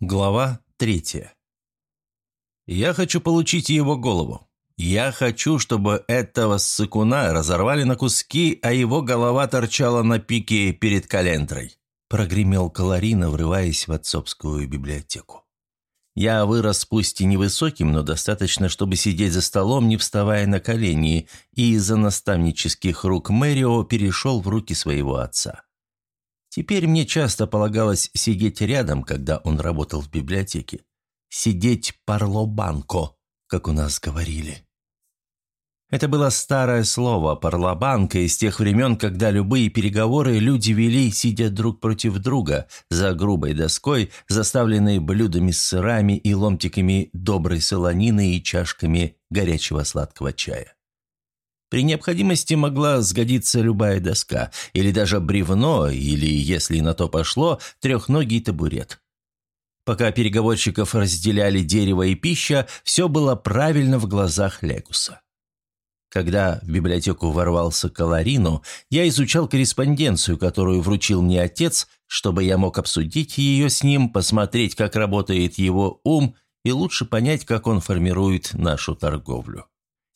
Глава третья. «Я хочу получить его голову. Я хочу, чтобы этого ссыкуна разорвали на куски, а его голова торчала на пике перед календрой», прогремел Каларина, врываясь в отцовскую библиотеку. Я вырос пусть и невысоким, но достаточно, чтобы сидеть за столом, не вставая на колени, и из-за наставнических рук Мэрио перешел в руки своего отца. Теперь мне часто полагалось сидеть рядом, когда он работал в библиотеке. Сидеть парлобанко, как у нас говорили. Это было старое слово «парлобанка» из тех времен, когда любые переговоры люди вели, сидя друг против друга, за грубой доской, заставленной блюдами с сырами и ломтиками доброй солонины и чашками горячего сладкого чая. При необходимости могла сгодиться любая доска, или даже бревно, или, если на то пошло, трехногий табурет. Пока переговорщиков разделяли дерево и пища, все было правильно в глазах Легуса. Когда в библиотеку ворвался Каларину, я изучал корреспонденцию, которую вручил мне отец, чтобы я мог обсудить ее с ним, посмотреть, как работает его ум и лучше понять, как он формирует нашу торговлю.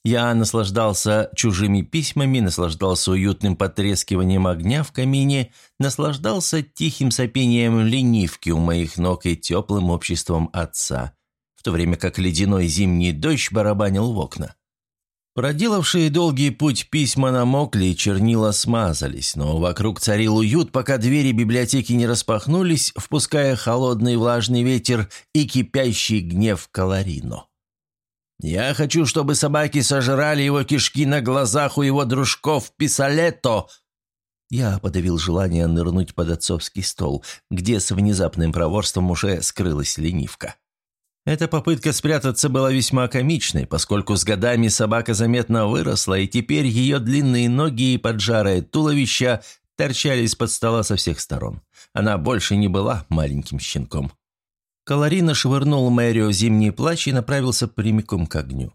Я наслаждался чужими письмами, наслаждался уютным потрескиванием огня в камине, наслаждался тихим сопением ленивки у моих ног и теплым обществом отца, в то время как ледяной зимний дождь барабанил в окна. Проделавшие долгий путь письма намокли и чернила смазались, но вокруг царил уют, пока двери библиотеки не распахнулись, впуская холодный влажный ветер и кипящий гнев Каларино. Я хочу, чтобы собаки сожрали его кишки на глазах у его дружков Писалето!» Я подавил желание нырнуть под отцовский стол, где с внезапным проворством уже скрылась ленивка. Эта попытка спрятаться была весьма комичной, поскольку с годами собака заметно выросла, и теперь ее длинные ноги и поджарое туловище торчали из-под стола со всех сторон. Она больше не была маленьким щенком. Каларина швырнул Мэрио зимний плащ и направился прямиком к огню.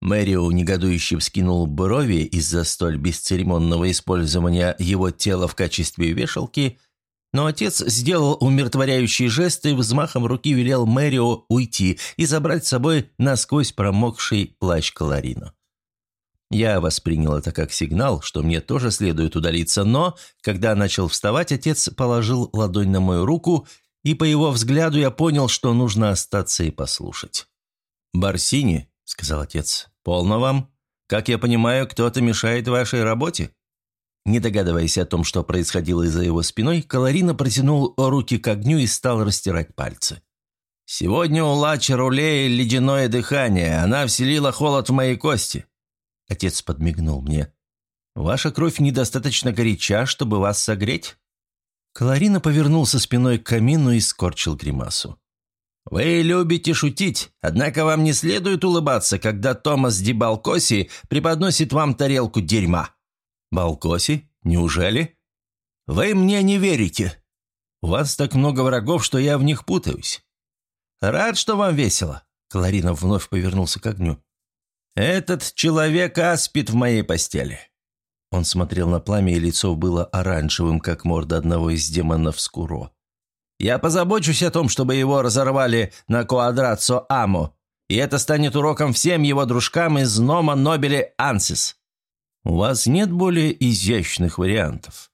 Мэрио негодующе вскинул брови из-за столь бесцеремонного использования его тела в качестве вешалки, но отец сделал умиротворяющий жест и взмахом руки велел Мэрио уйти и забрать с собой насквозь промокший плащ Каларина. Я воспринял это как сигнал, что мне тоже следует удалиться, но, когда начал вставать, отец положил ладонь на мою руку и по его взгляду я понял, что нужно остаться и послушать. «Барсини», — сказал отец, — «полно вам. Как я понимаю, кто-то мешает вашей работе?» Не догадываясь о том, что происходило за его спиной, Каларина протянул руки к огню и стал растирать пальцы. «Сегодня у Лача Рулея ледяное дыхание, она вселила холод в мои кости». Отец подмигнул мне. «Ваша кровь недостаточно горяча, чтобы вас согреть?» Каларина повернулся спиной к камину и скорчил гримасу. «Вы любите шутить, однако вам не следует улыбаться, когда Томас Ди Балкоси преподносит вам тарелку дерьма». «Балкоси? Неужели?» «Вы мне не верите. У вас так много врагов, что я в них путаюсь». «Рад, что вам весело», — Каларина вновь повернулся к огню. «Этот человек аспит в моей постели. Он смотрел на пламя, и лицо было оранжевым, как морда одного из демонов Скуро. «Я позабочусь о том, чтобы его разорвали на Куадрацо Амо, и это станет уроком всем его дружкам из Нома Нобели Ансис. У вас нет более изящных вариантов.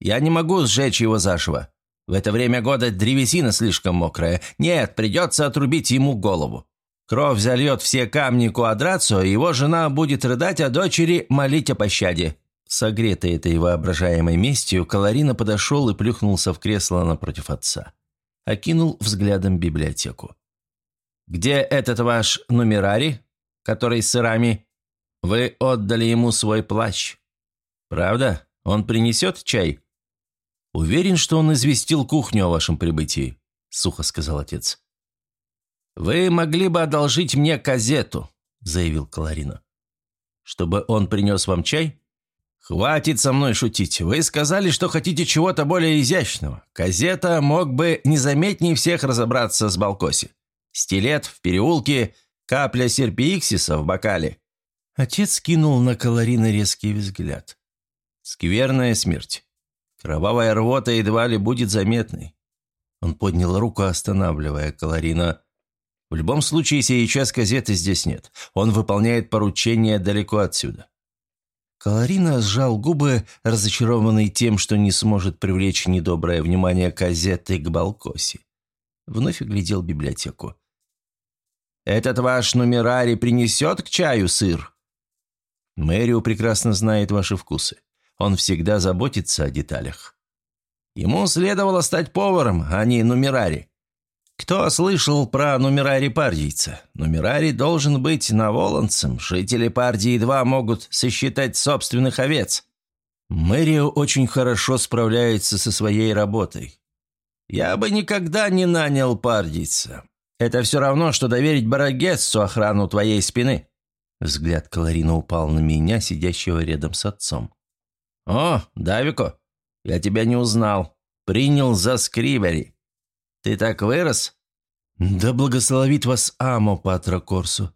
Я не могу сжечь его заживо. В это время года древесина слишком мокрая. Нет, придется отрубить ему голову. Кровь зальет все камни Куадрацо, и его жена будет рыдать, а дочери молить о пощаде». Согретый этой воображаемой местью, Каларина подошел и плюхнулся в кресло напротив отца. Окинул взглядом библиотеку. «Где этот ваш нумерари, который с сырами? Вы отдали ему свой плащ. Правда? Он принесет чай?» «Уверен, что он известил кухню о вашем прибытии», — сухо сказал отец. «Вы могли бы одолжить мне казету», — заявил Каларина. «Чтобы он принес вам чай?» «Хватит со мной шутить. Вы сказали, что хотите чего-то более изящного. Казета мог бы незаметнее всех разобраться с Балкоси. Стилет в переулке, капля серпииксиса в бокале». Отец кинул на Каларина резкий взгляд. «Скверная смерть. Кровавая рвота едва ли будет заметной. Он поднял руку, останавливая Каларина. «В любом случае, сейчас газеты здесь нет. Он выполняет поручение далеко отсюда». Каларина сжал губы, разочарованный тем, что не сможет привлечь недоброе внимание газеты к Балкоси. Вновь оглядел библиотеку. «Этот ваш нумерарий принесет к чаю сыр?» «Мэрио прекрасно знает ваши вкусы. Он всегда заботится о деталях». Ему следовало стать поваром, а не нумерари. Кто слышал про нумерари пардийца? Нумерари должен быть наволонцем. Жители Пардии-2 могут сосчитать собственных овец. Мэрио очень хорошо справляется со своей работой. Я бы никогда не нанял пардийца. Это все равно, что доверить Барагессу охрану твоей спины. Взгляд Каларина упал на меня, сидящего рядом с отцом. «О, Давико, я тебя не узнал. Принял за скрибери. Ты так вырос?» «Да благословит вас Амо, Патро Корсу».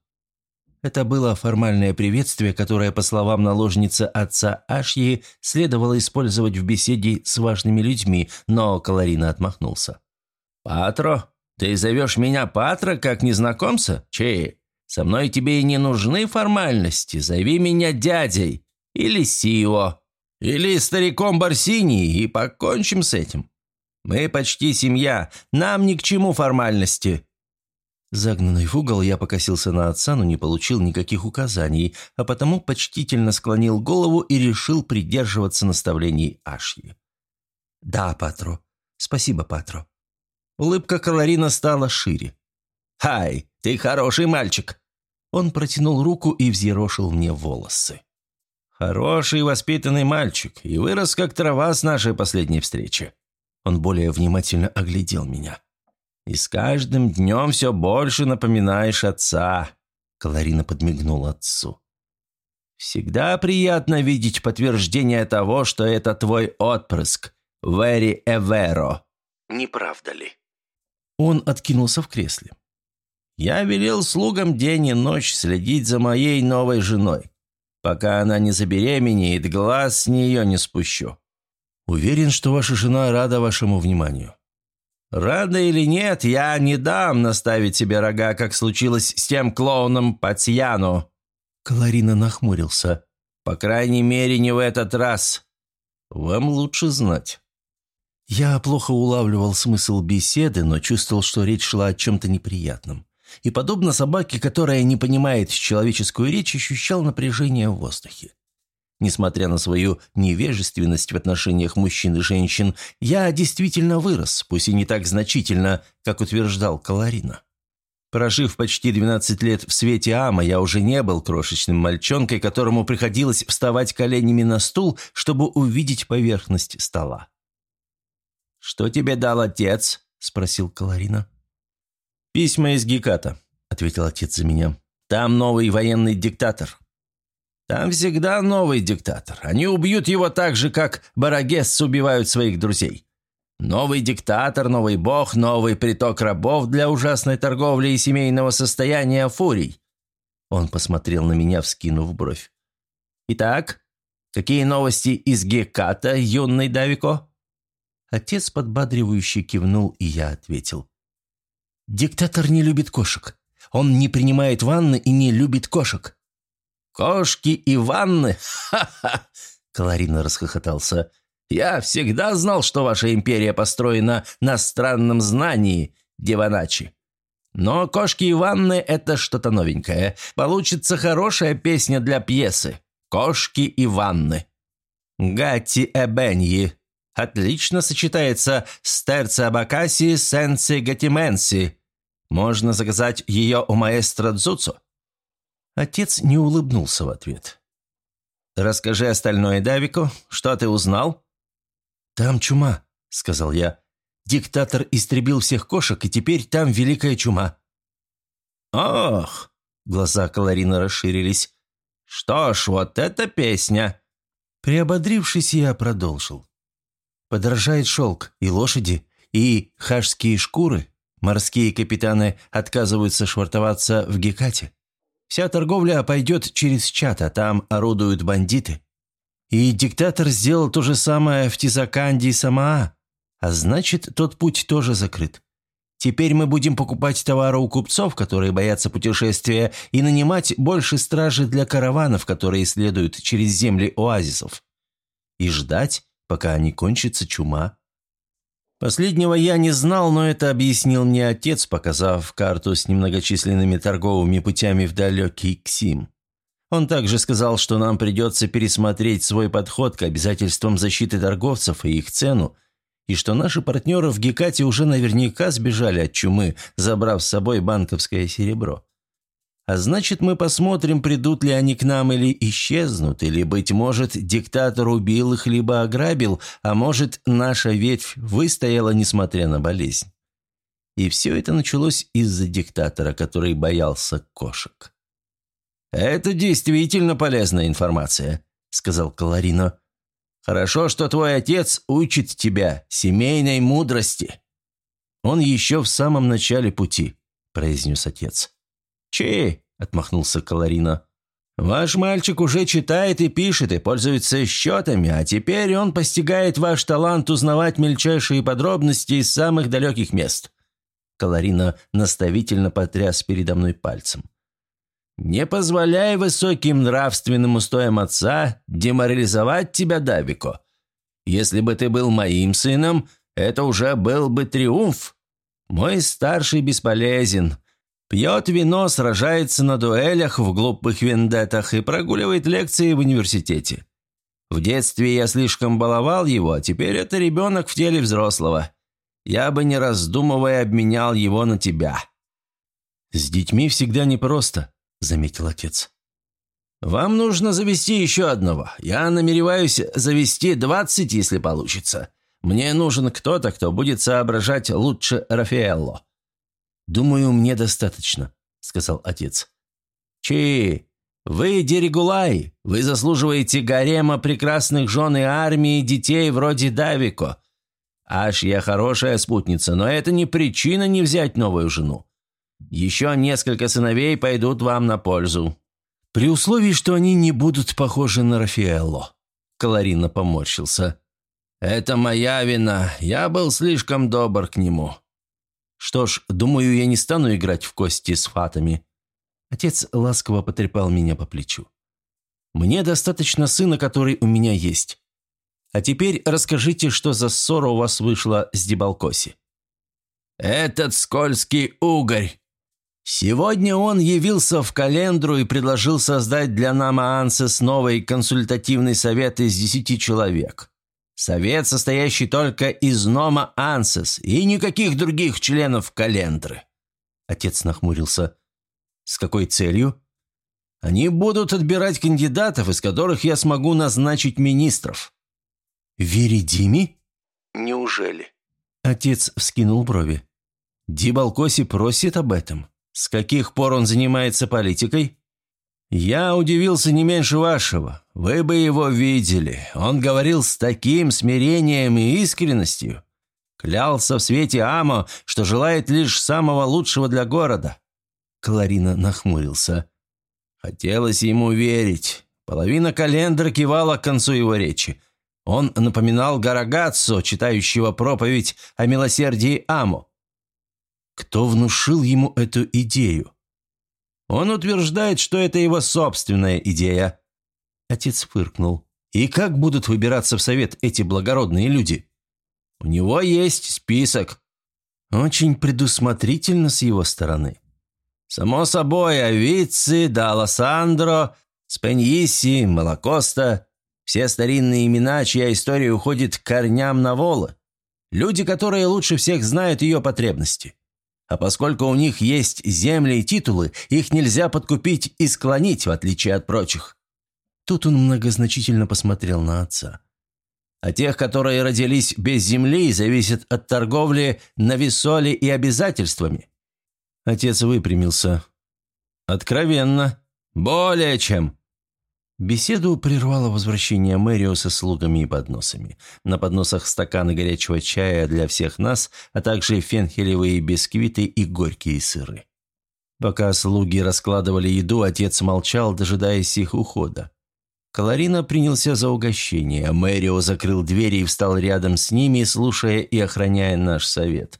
Это было формальное приветствие, которое, по словам наложницы отца Ашьи, следовало использовать в беседе с важными людьми, но Каларина отмахнулся. «Патро? Ты зовешь меня Патро как незнакомца? Чей? Со мной тебе и не нужны формальности. Зови меня дядей. Или Сио. Или стариком Барсини, и покончим с этим. Мы почти семья, нам ни к чему формальности». Загнанный в угол, я покосился на отца, но не получил никаких указаний, а потому почтительно склонил голову и решил придерживаться наставлений Ашьи. «Да, Патро. Спасибо, Патро». Улыбка Каларина стала шире. «Хай, ты хороший мальчик!» Он протянул руку и взъерошил мне волосы. Хороший воспитанный мальчик и вырос как трава с нашей последней встречи. Он более внимательно оглядел меня. И с каждым днем все больше напоминаешь отца. Каларина подмигнул отцу. Всегда приятно видеть подтверждение того, что это твой отпрыск. Вери Эверо. Не правда ли? Он откинулся в кресле. Я велел слугам день и ночь следить за моей новой женой. Пока она не забеременеет, глаз с нее не спущу. Уверен, что ваша жена рада вашему вниманию. Рада или нет, я не дам наставить себе рога, как случилось с тем клоуном Патьяно. Каларина нахмурился. По крайней мере, не в этот раз. Вам лучше знать. Я плохо улавливал смысл беседы, но чувствовал, что речь шла о чем-то неприятном и, подобно собаке, которая не понимает человеческую речь, ощущал напряжение в воздухе. Несмотря на свою невежественность в отношениях мужчин и женщин, я действительно вырос, пусть и не так значительно, как утверждал Каларина. Прожив почти 12 лет в свете Ама, я уже не был крошечным мальчонкой, которому приходилось вставать коленями на стул, чтобы увидеть поверхность стола. «Что тебе дал отец?» – спросил Каларина. «Письма из Геката», — ответил отец за меня. «Там новый военный диктатор». «Там всегда новый диктатор. Они убьют его так же, как Барагес убивают своих друзей. Новый диктатор, новый бог, новый приток рабов для ужасной торговли и семейного состояния фурий». Он посмотрел на меня, вскинув бровь. «Итак, какие новости из Геката, юный Давико?» Отец подбадривающе кивнул, и я ответил. Диктатор не любит кошек. Он не принимает ванны и не любит кошек». «Кошки и ванны? Ха-ха!» Каларина расхохотался. «Я всегда знал, что ваша империя построена на странном знании, Деваначи. Но кошки и ванны – это что-то новенькое. Получится хорошая песня для пьесы. Кошки и ванны. Гати Эбеньи. Отлично сочетается с терци абакаси сенси гатименси. Можно заказать ее у маэстро Дзуцу». Отец не улыбнулся в ответ. «Расскажи остальное Давику. Что ты узнал?» «Там чума», — сказал я. «Диктатор истребил всех кошек, и теперь там великая чума». «Ох!» — глаза Каларина расширились. «Что ж, вот эта песня!» Приободрившись, я продолжил. Подорожает шелк, и лошади, и хашские шкуры. Морские капитаны отказываются швартоваться в Гекате. Вся торговля пойдет через чат, а там орудуют бандиты. И диктатор сделал то же самое в Тизаканде и Самаа. А значит, тот путь тоже закрыт. Теперь мы будем покупать товары у купцов, которые боятся путешествия, и нанимать больше стражи для караванов, которые следуют через земли оазисов. И ждать, пока не кончится чума. Последнего я не знал, но это объяснил мне отец, показав карту с немногочисленными торговыми путями в далекий Ксим. Он также сказал, что нам придется пересмотреть свой подход к обязательствам защиты торговцев и их цену, и что наши партнеры в Гекате уже наверняка сбежали от чумы, забрав с собой банковское серебро. А значит, мы посмотрим, придут ли они к нам или исчезнут, или, быть может, диктатор убил их, либо ограбил, а может, наша ветвь выстояла, несмотря на болезнь. И все это началось из-за диктатора, который боялся кошек. «Это действительно полезная информация», — сказал Каларино. «Хорошо, что твой отец учит тебя семейной мудрости». «Он еще в самом начале пути», — произнес отец. «Чи?» – отмахнулся Каларина. «Ваш мальчик уже читает и пишет, и пользуется счетами, а теперь он постигает ваш талант узнавать мельчайшие подробности из самых далеких мест». Каларина наставительно потряс передо мной пальцем. «Не позволяй высоким нравственным устоям отца деморализовать тебя, Давико. Если бы ты был моим сыном, это уже был бы триумф. Мой старший бесполезен, Пьет вино, сражается на дуэлях в глупых вендетах и прогуливает лекции в университете. В детстве я слишком баловал его, а теперь это ребенок в теле взрослого. Я бы, не раздумывая, обменял его на тебя». «С детьми всегда непросто», — заметил отец. «Вам нужно завести еще одного. Я намереваюсь завести двадцать, если получится. Мне нужен кто-то, кто будет соображать лучше Рафаэлло. «Думаю, мне достаточно», — сказал отец. «Чи, вы Дерегулай, вы заслуживаете гарема прекрасных жен и армии детей вроде Давико. Аж я хорошая спутница, но это не причина не взять новую жену. Еще несколько сыновей пойдут вам на пользу». «При условии, что они не будут похожи на Рафаэлло», — Каларина поморщился. «Это моя вина, я был слишком добр к нему. Что ж, думаю, я не стану играть в кости с фатами. Отец ласково потрепал меня по плечу. Мне достаточно сына, который у меня есть. А теперь расскажите, что за ссора у вас вышла с Дебалкоси. Этот скользкий угорь. Сегодня он явился в календру и предложил создать для Нама Ансес новый консультативный совет из десяти человек. Совет, состоящий только из Нома Ансес и никаких других членов Календры». Отец нахмурился. «С какой целью?» «Они будут отбирать кандидатов, из которых я смогу назначить министров». «Веридими?» «Неужели?» Отец вскинул брови. «Дибалкоси просит об этом. С каких пор он занимается политикой?» «Я удивился не меньше вашего. Вы бы его видели. Он говорил с таким смирением и искренностью. Клялся в свете Амо, что желает лишь самого лучшего для города». Кларина нахмурился. Хотелось ему верить. Половина календра кивала к концу его речи. Он напоминал Гарагаццо, читающего проповедь о милосердии Амо. Кто внушил ему эту идею? Он утверждает, что это его собственная идея». Отец фыркнул. «И как будут выбираться в совет эти благородные люди?» «У него есть список». Очень предусмотрительно с его стороны. «Само собой, Авици, да Алассандро, Спеньиси, Малакоста, все старинные имена, чья история уходит к корням Наволы. Люди, которые лучше всех знают ее потребности. А поскольку у них есть земли и титулы, их нельзя подкупить и склонить, в отличие от прочих». Тут он многозначительно посмотрел на отца. «А тех, которые родились без земли, зависят от торговли на весоле и обязательствами». Отец выпрямился. «Откровенно. Более чем. Беседу прервало возвращение Мэрио со слугами и подносами. На подносах стаканы горячего чая для всех нас, а также фенхелевые бисквиты и горькие сыры. Пока слуги раскладывали еду, отец молчал, дожидаясь их ухода. Каларина принялся за угощение, Мэрио закрыл двери и встал рядом с ними, слушая и охраняя наш совет.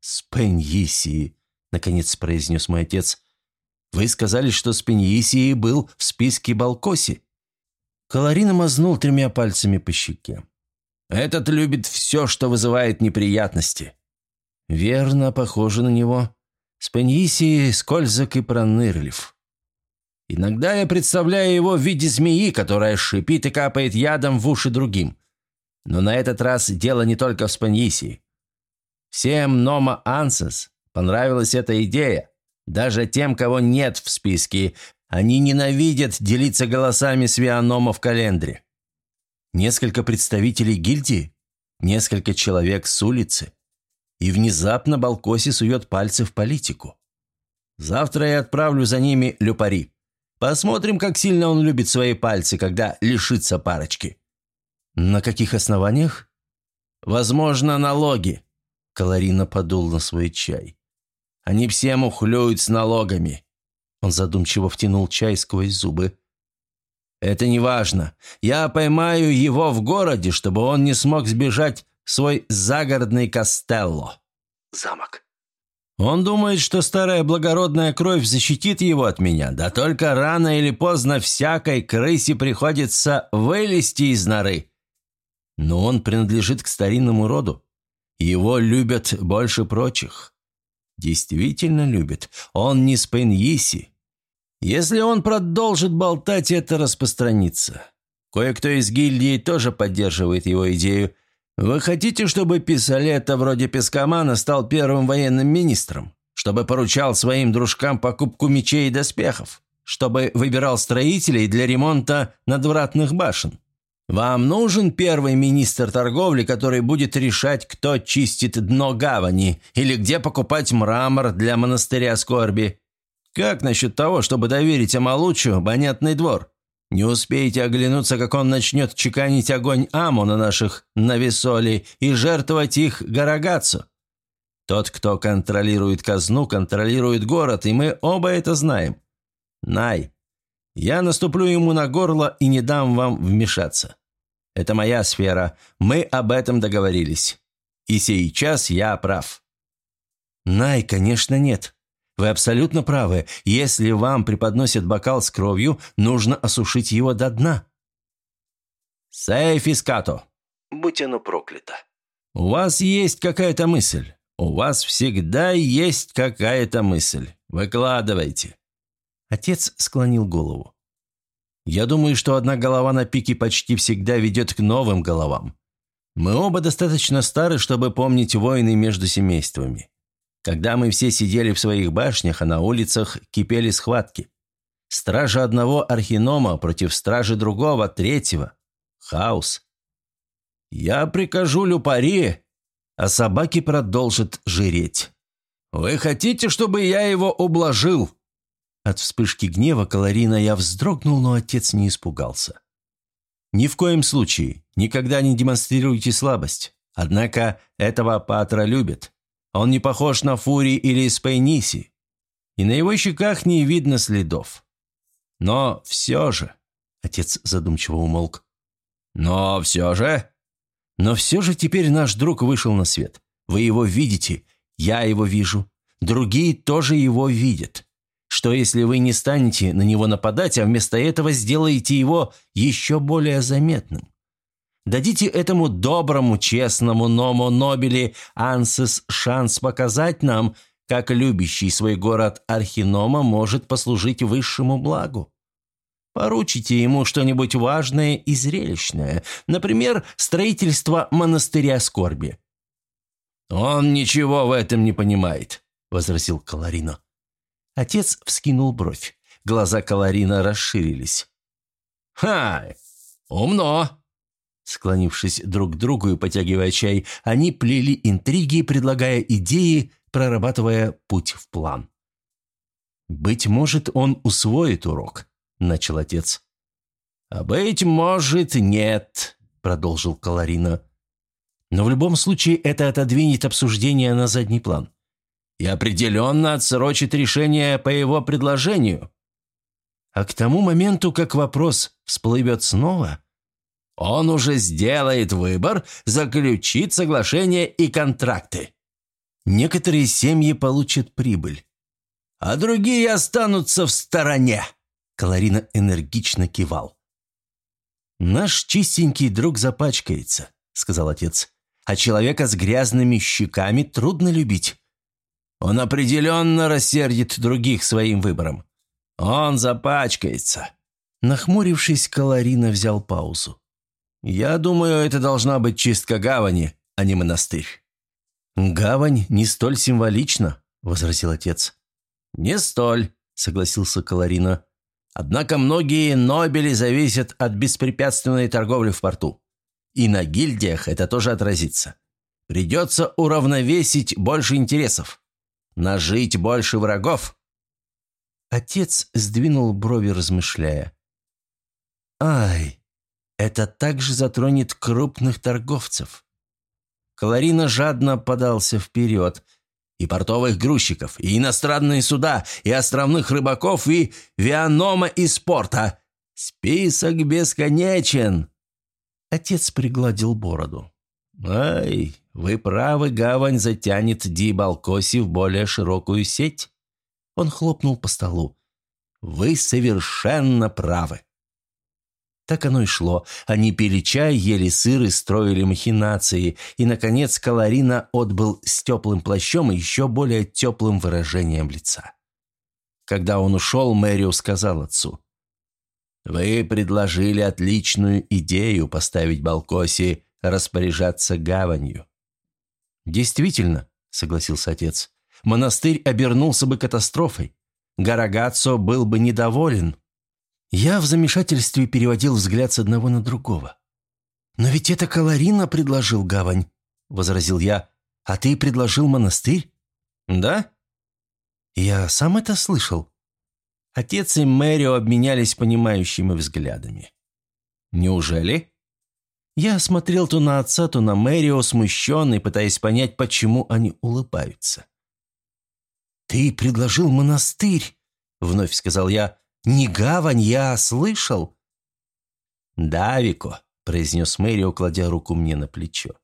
«Спеньисии», — наконец произнес мой отец, — «вы сказали, что Спеньисии был в списке Балкоси?» Каларина мазнул тремя пальцами по щеке. «Этот любит все, что вызывает неприятности». «Верно, похоже на него. Спеньисии скользок и пронырлив». Иногда я представляю его в виде змеи, которая шипит и капает ядом в уши другим. Но на этот раз дело не только в Спаньисии. Всем Нома Ансес понравилась эта идея. Даже тем, кого нет в списке, они ненавидят делиться голосами с Вианома в календре. Несколько представителей гильдии, несколько человек с улицы. И внезапно Балкоси сует пальцы в политику. Завтра я отправлю за ними люпари. Посмотрим, как сильно он любит свои пальцы, когда лишится парочки». «На каких основаниях?» «Возможно, налоги», — Каларина подул на свой чай. «Они все мухлюют с налогами». Он задумчиво втянул чай сквозь зубы. «Это не важно. Я поймаю его в городе, чтобы он не смог сбежать в свой загородный Костелло». «Замок», он думает, что старая благородная кровь защитит его от меня, да только рано или поздно всякой крысе приходится вылезти из норы. Но он принадлежит к старинному роду. Его любят больше прочих. Действительно любят. Он не Спеньиси. Если он продолжит болтать, это распространится. Кое-кто из гильдии тоже поддерживает его идею, вы хотите, чтобы Писалета вроде Пескомана стал первым военным министром? Чтобы поручал своим дружкам покупку мечей и доспехов? Чтобы выбирал строителей для ремонта надвратных башен? Вам нужен первый министр торговли, который будет решать, кто чистит дно гавани или где покупать мрамор для монастыря скорби? Как насчет того, чтобы доверить Амалучу понятный двор? Не успеете оглянуться, как он начнет чеканить огонь Аму на наших навесолей и жертвовать их Гарагацу. Тот, кто контролирует казну, контролирует город, и мы оба это знаем. Най, я наступлю ему на горло и не дам вам вмешаться. Это моя сфера, мы об этом договорились. И сейчас я прав». «Най, конечно, нет», вы абсолютно правы. Если вам преподносят бокал с кровью, нужно осушить его до дна. Сейфискато. Будь оно проклято. У вас есть какая-то мысль. У вас всегда есть какая-то мысль. Выкладывайте. Отец склонил голову. Я думаю, что одна голова на пике почти всегда ведет к новым головам. Мы оба достаточно стары, чтобы помнить войны между семействами. Когда мы все сидели в своих башнях, а на улицах кипели схватки. Стража одного архинома против стражи другого, третьего. Хаос. Я прикажу люпари, а собаки продолжат жиреть. Вы хотите, чтобы я его ублажил?» От вспышки гнева Каларина я вздрогнул, но отец не испугался. «Ни в коем случае. Никогда не демонстрируйте слабость. Однако этого Патра любит. Он не похож на Фури или Спейниси, и на его щеках не видно следов. Но все же...» Отец задумчиво умолк. «Но все же...» «Но все же теперь наш друг вышел на свет. Вы его видите, я его вижу. Другие тоже его видят. Что если вы не станете на него нападать, а вместо этого сделаете его еще более заметным? Дадите этому доброму, честному Ному Нобели Ансес шанс показать нам, как любящий свой город Архинома может послужить высшему благу. Поручите ему что-нибудь важное и зрелищное, например, строительство монастыря скорби». «Он ничего в этом не понимает», — возразил Каларино. Отец вскинул бровь. Глаза Каларина расширились. «Ха! Умно!» Склонившись друг к другу и потягивая чай, они плели интриги, предлагая идеи, прорабатывая путь в план. «Быть может, он усвоит урок», — начал отец. «А быть может, нет», — продолжил Каларина. «Но в любом случае это отодвинет обсуждение на задний план. И определенно отсрочит решение по его предложению». А к тому моменту, как вопрос всплывет снова, он уже сделает выбор, заключит соглашения и контракты. Некоторые семьи получат прибыль, а другие останутся в стороне. Каларина энергично кивал. «Наш чистенький друг запачкается», — сказал отец. «А человека с грязными щеками трудно любить. Он определенно рассердит других своим выбором. Он запачкается». Нахмурившись, Каларина взял паузу. «Я думаю, это должна быть чистка гавани, а не монастырь». «Гавань не столь символична», — возразил отец. «Не столь», — согласился Каларина. «Однако многие Нобели зависят от беспрепятственной торговли в порту. И на гильдиях это тоже отразится. Придется уравновесить больше интересов. Нажить больше врагов». Отец сдвинул брови, размышляя. «Ай, это также затронет крупных торговцев». Каларина жадно подался вперед – и портовых грузчиков, и иностранные суда, и островных рыбаков, и вианома и спорта. Список бесконечен!» Отец пригладил бороду. «Ай, вы правы, гавань затянет Ди Балкоси в более широкую сеть». Он хлопнул по столу. «Вы совершенно правы». Так оно и шло. Они пили чай, ели сыр и строили махинации. И, наконец, Каларина отбыл с теплым плащом и еще более теплым выражением лица. Когда он ушел, Мэрио сказал отцу. «Вы предложили отличную идею поставить Балкоси распоряжаться гаванью». «Действительно», — согласился отец, — «монастырь обернулся бы катастрофой. Гарагацо был бы недоволен, я в замешательстве переводил взгляд с одного на другого. «Но ведь это Каларина предложил гавань», — возразил я. «А ты предложил монастырь?» «Да?» «Я сам это слышал». Отец и Мэрио обменялись понимающими взглядами. «Неужели?» Я смотрел то на отца, то на Мэрио, смущенный, пытаясь понять, почему они улыбаются. «Ты предложил монастырь», — вновь сказал я, не гавань, я слышал». «Да, Вико», — произнес Мэри, укладя руку мне на плечо.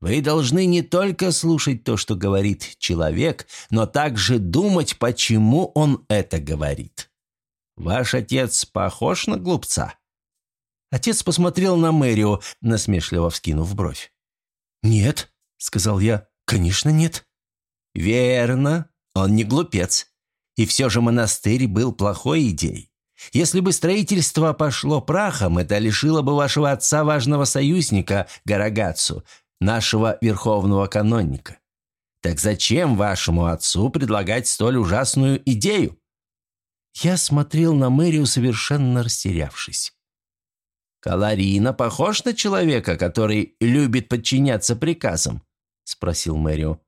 «Вы должны не только слушать то, что говорит человек, но также думать, почему он это говорит. Ваш отец похож на глупца?» Отец посмотрел на Мэрио, насмешливо вскинув бровь. «Нет», — сказал я, — «конечно нет». «Верно, он не глупец. И все же монастырь был плохой идеей. Если бы строительство пошло прахом, это лишило бы вашего отца важного союзника, Гарагацу, нашего верховного канонника. Так зачем вашему отцу предлагать столь ужасную идею? Я смотрел на Мэрию, совершенно растерявшись. «Каларина похож на человека, который любит подчиняться приказам?» – спросил Мэрио.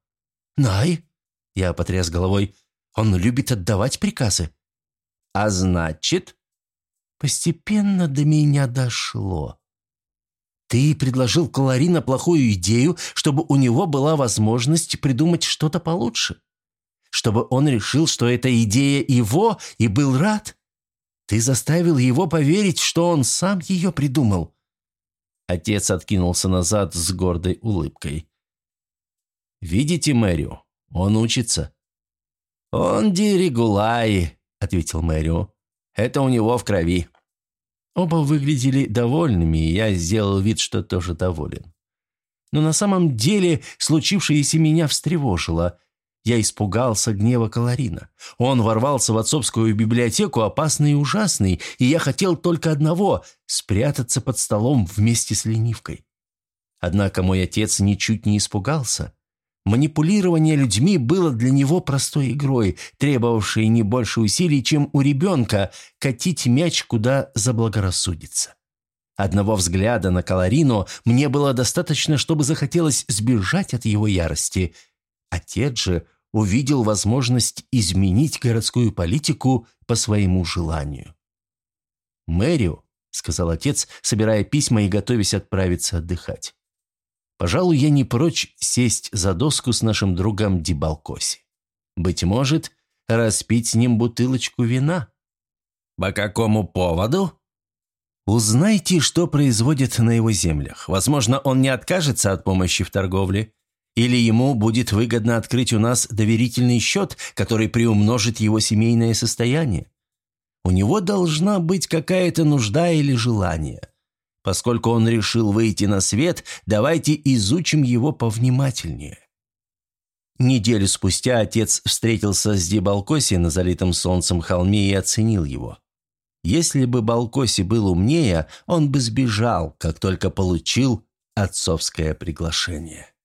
«Най?» – я потряс головой. Он любит отдавать приказы. А значит... Постепенно до меня дошло. Ты предложил Кларина плохую идею, чтобы у него была возможность придумать что-то получше. Чтобы он решил, что эта идея его, и был рад. Ты заставил его поверить, что он сам ее придумал. Отец откинулся назад с гордой улыбкой. «Видите, Мэрио, он учится. «Он диригулай», — ответил Мэрио. «Это у него в крови». Оба выглядели довольными, и я сделал вид, что тоже доволен. Но на самом деле случившееся меня встревожило. Я испугался гнева Каларина. Он ворвался в отцовскую библиотеку, опасный и ужасный, и я хотел только одного — спрятаться под столом вместе с ленивкой. Однако мой отец ничуть не испугался. Манипулирование людьми было для него простой игрой, требовавшей не больше усилий, чем у ребенка катить мяч куда заблагорассудится. Одного взгляда на Каларино мне было достаточно, чтобы захотелось сбежать от его ярости. Отец же увидел возможность изменить городскую политику по своему желанию. «Мэрио», — сказал отец, собирая письма и готовясь отправиться отдыхать. Пожалуй, я не прочь сесть за доску с нашим другом Дибалкоси. Быть может, распить с ним бутылочку вина. По какому поводу? Узнайте, что производит на его землях. Возможно, он не откажется от помощи в торговле. Или ему будет выгодно открыть у нас доверительный счет, который приумножит его семейное состояние. У него должна быть какая-то нужда или желание. Поскольку он решил выйти на свет, давайте изучим его повнимательнее. Неделю спустя отец встретился с Ди Балкоси на залитом солнцем холме и оценил его. Если бы Балкоси был умнее, он бы сбежал, как только получил отцовское приглашение.